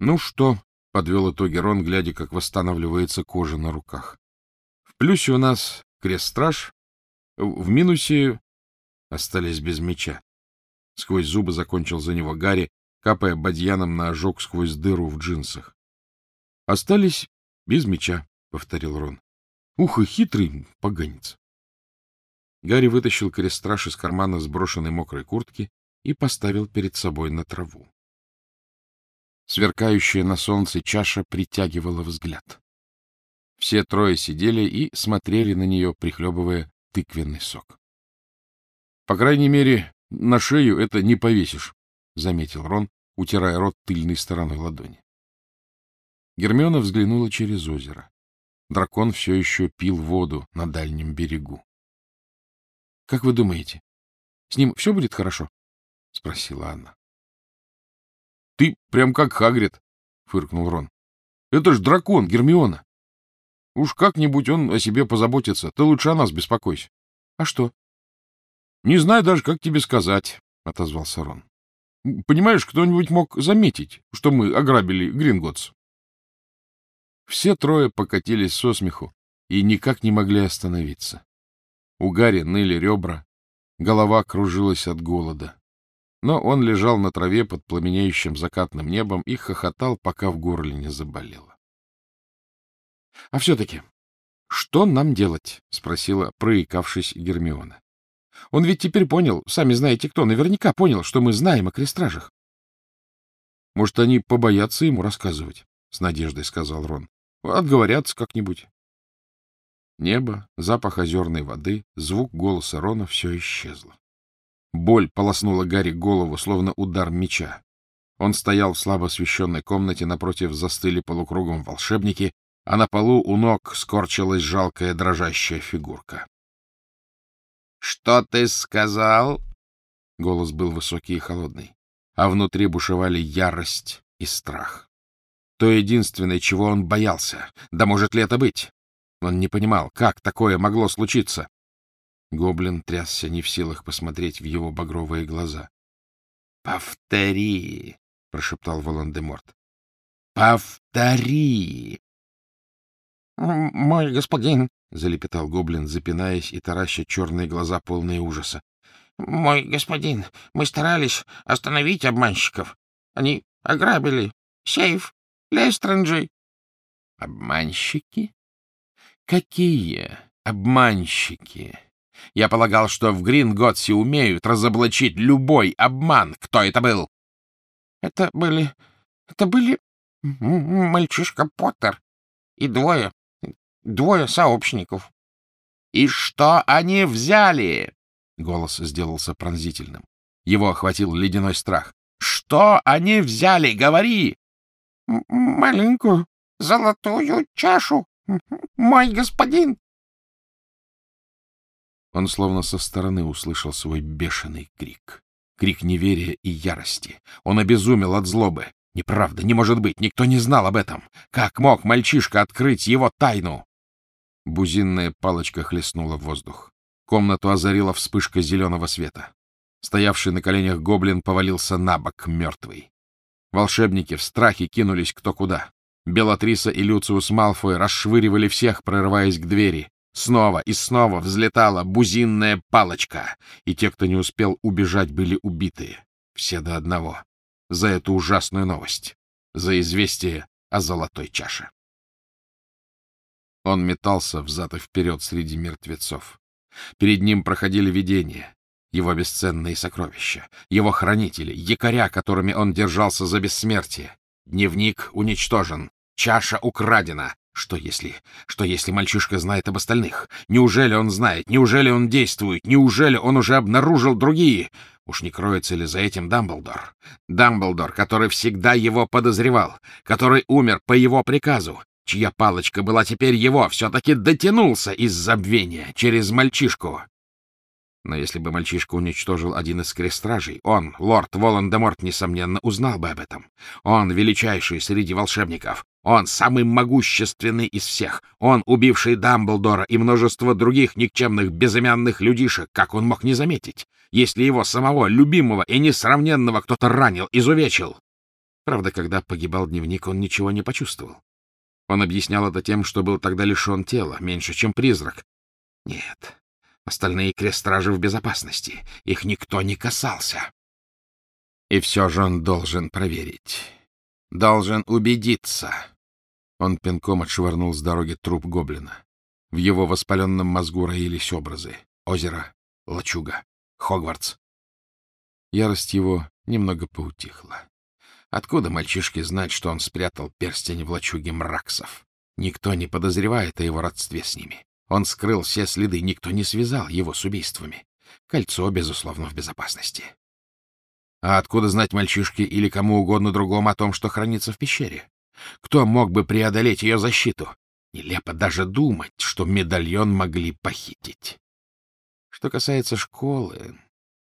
— Ну что, — подвел итоги Рон, глядя, как восстанавливается кожа на руках. — В плюсе у нас крест-страж, в минусе остались без меча. Сквозь зубы закончил за него Гарри, капая бадьяном на ожог сквозь дыру в джинсах. — Остались без меча, — повторил Рон. — Ух, и хитрый поганец. Гарри вытащил крестраж из кармана сброшенной мокрой куртки и поставил перед собой на траву. Сверкающая на солнце чаша притягивала взгляд. Все трое сидели и смотрели на нее, прихлебывая тыквенный сок. — По крайней мере, на шею это не повесишь, — заметил Рон, утирая рот тыльной стороной ладони. Гермиона взглянула через озеро. Дракон все еще пил воду на дальнем берегу. — Как вы думаете, с ним все будет хорошо? — спросила она. Ты прям как Хагрид, — фыркнул Рон. — Это ж дракон, Гермиона. Уж как-нибудь он о себе позаботится. Ты лучше о нас беспокойся. — А что? — Не знаю даже, как тебе сказать, — отозвался Рон. — Понимаешь, кто-нибудь мог заметить, что мы ограбили Гринготс. Все трое покатились со смеху и никак не могли остановиться. У Гарри ныли ребра, голова кружилась от голода. Но он лежал на траве под пламенеющим закатным небом и хохотал, пока в горле не заболело. — А все-таки, что нам делать? — спросила, проикавшись Гермиона. — Он ведь теперь понял, сами знаете кто, наверняка понял, что мы знаем о крестражах. — Может, они побоятся ему рассказывать? — с надеждой сказал Рон. — Отговорятся как-нибудь. Небо, запах озерной воды, звук голоса Рона — все исчезло. Боль полоснула Гарри голову, словно удар меча. Он стоял в слабо освещенной комнате, напротив застыли полукругом волшебники, а на полу у ног скорчилась жалкая дрожащая фигурка. — Что ты сказал? — голос был высокий и холодный, а внутри бушевали ярость и страх. То единственное, чего он боялся. Да может ли это быть? Он не понимал, как такое могло случиться. Гоблин трясся не в силах посмотреть в его багровые глаза. — Повтори, — прошептал Волан-де-Морт. — Повтори! — Мой господин, — залепетал гоблин, запинаясь и тараща черные глаза, полные ужаса. — Мой господин, мы старались остановить обманщиков. Они ограбили сейф Лестренджи. — Обманщики? Какие обманщики? Я полагал, что в Гринготсе умеют разоблачить любой обман. Кто это был? — Это были... это были мальчишка Поттер и двое... двое сообщников. — И что они взяли? — голос сделался пронзительным. Его охватил ледяной страх. — Что они взяли? Говори! — Маленькую золотую чашу, мой господин! Он словно со стороны услышал свой бешеный крик. Крик неверия и ярости. Он обезумел от злобы. Неправда, не может быть, никто не знал об этом. Как мог мальчишка открыть его тайну? Бузинная палочка хлестнула в воздух. Комнату озарила вспышка зеленого света. Стоявший на коленях гоблин повалился на бок, мертвый. Волшебники в страхе кинулись кто куда. Белатриса и Люциус Малфой расшвыривали всех, прорываясь к двери. Снова и снова взлетала бузинная палочка, и те, кто не успел убежать, были убиты. Все до одного. За эту ужасную новость. За известие о золотой чаше. Он метался взад и вперед среди мертвецов. Перед ним проходили видения, его бесценные сокровища, его хранители, якоря, которыми он держался за бессмертие. Дневник уничтожен, чаша украдена, что если... Что если мальчишка знает об остальных? Неужели он знает? Неужели он действует? Неужели он уже обнаружил другие? Уж не кроется ли за этим Дамблдор? Дамблдор, который всегда его подозревал, который умер по его приказу, чья палочка была теперь его, все-таки дотянулся из забвения через мальчишку. Но если бы мальчишка уничтожил один из крестражей, он, лорд Волан-де-Морт, несомненно, узнал бы об этом. Он величайший среди волшебников. Он самый могущественный из всех. Он, убивший Дамблдора и множество других никчемных безымянных людишек, как он мог не заметить, если его самого любимого и несравненного кто-то ранил, изувечил? Правда, когда погибал дневник, он ничего не почувствовал. Он объяснял это тем, что был тогда лишен тела, меньше, чем призрак. Нет, остальные крестражи в безопасности. Их никто не касался. И все же он должен проверить. Должен убедиться. Он пинком отшвырнул с дороги труп гоблина. В его воспаленном мозгу роились образы. Озеро, лачуга, Хогвартс. Ярость его немного поутихла. Откуда мальчишке знать, что он спрятал перстень в лачуге мраксов? Никто не подозревает о его родстве с ними. Он скрыл все следы, никто не связал его с убийствами. Кольцо, безусловно, в безопасности. А откуда знать мальчишке или кому угодно другому о том, что хранится в пещере? Кто мог бы преодолеть ее защиту? Нелепо даже думать, что медальон могли похитить. Что касается школы,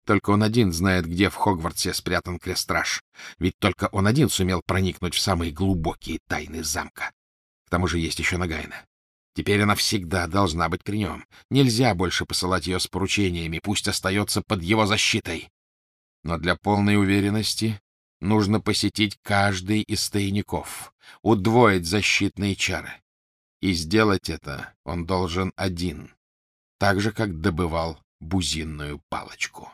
только он один знает, где в Хогвартсе спрятан крестраж, ведь только он один сумел проникнуть в самые глубокие тайны замка. К тому же есть еще Нагайна. Теперь она всегда должна быть при нем. Нельзя больше посылать ее с поручениями, пусть остается под его защитой. Но для полной уверенности нужно посетить каждый из тайников, удвоить защитные чары. И сделать это он должен один, так же, как добывал бузинную палочку.